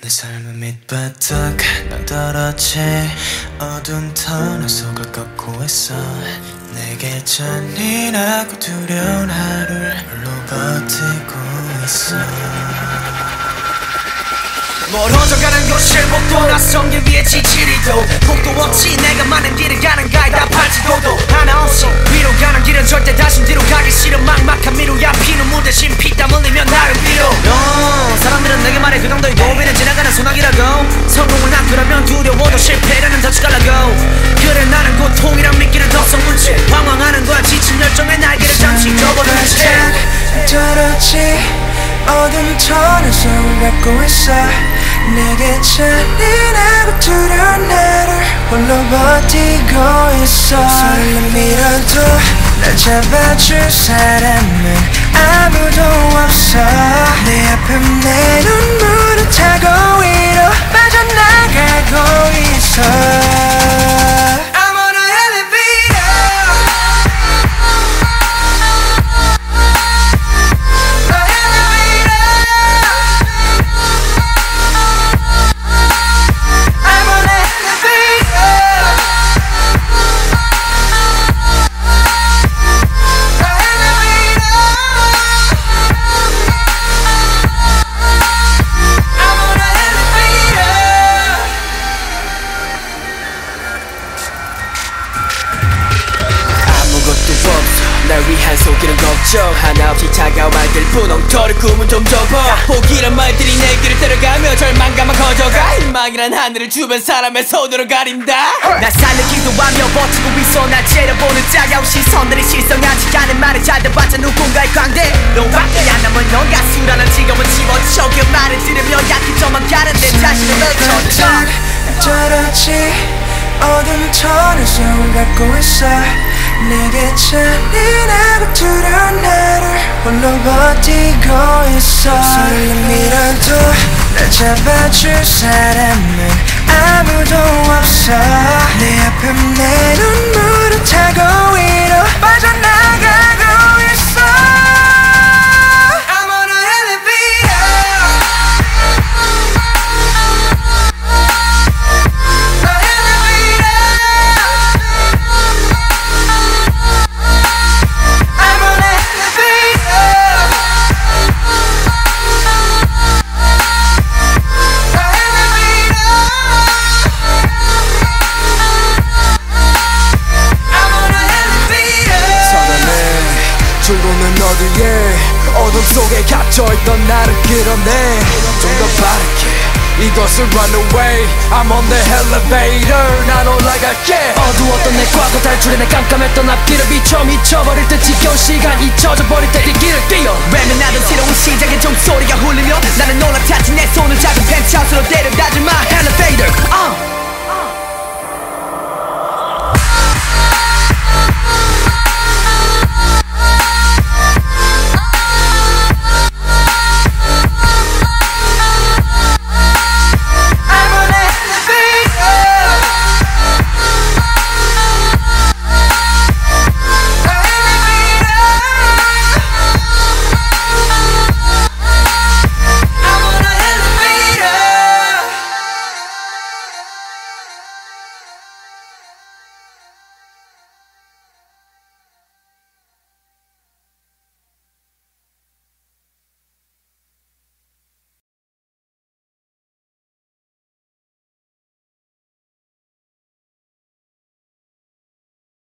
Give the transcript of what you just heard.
내 삶은 밑바닥 난 떨어지 어두운 터널 속을 걷고 있어. 내게 잔인하고 두려운 하루를 홀로 버티고 있어. 멀어져가는 곳을 목도 낯선 길 위에 지치리도. 곡도 없이 내가 많은 길을 가는 가이다 팔지도도. 하나 없이 위로 가는 길은 절대 다시 뒤로 가기 싫은 막막한 미루야. 피눈물 대신 소나기라고. 성공을 낳으려면 두려워도 실패라는 덫가라고. 그래 나는 고통이란 미끼를 덕성 문채 방황하는 거야. 지친 열정에 날개를 잠시 접어둔 채. 떨어지. 어둠 속을 걷고 있어. 내게 잔인하고 두려운 나를 홀로 버티고 있어. 손을 밀어도 날 잡아줄 사람은 아무도 없어. 내 앞에 내눈 한 속이는 걱정. 하나 없이 차가운 말들 분홍털을 꿈은 좀 접어. 포기란 말들이 내 길을 따라가며 절망감만 커져가. 희망이란 하늘을 주변 사람의 손으로 가린다. 날 살리기도 하며 버티고 있어. 날 째려보는 짜가운 시선들이 실성하지 않은 말을 잘 들어봤자 누군가의 광대 너밖에 안 남은 넌 가수라는 직업은 집어쳐 그 말을 들으며 약해져만 가는 내 자신을 펼쳐져 떨어지 어둠 터널 속을 걷고 있어. 내게 나를 홀로 버티고 있어. 밀어도 날 잡아줄 사람은 아무도 없어. 내 앞에 내 타고 위 어둠 속에 갇혀있던 나를 끌어내. 좀 더 빠르게. 이것을 run away. I'm on the elevator. 난 올라갈게. 어두웠던 내 과거 탈출해 내 깜깜했던 앞길을 비춰 미쳐버릴 듯 지겨운 시간 잊혀져 버릴 때그 길을 뛰어. 외면하던 새로운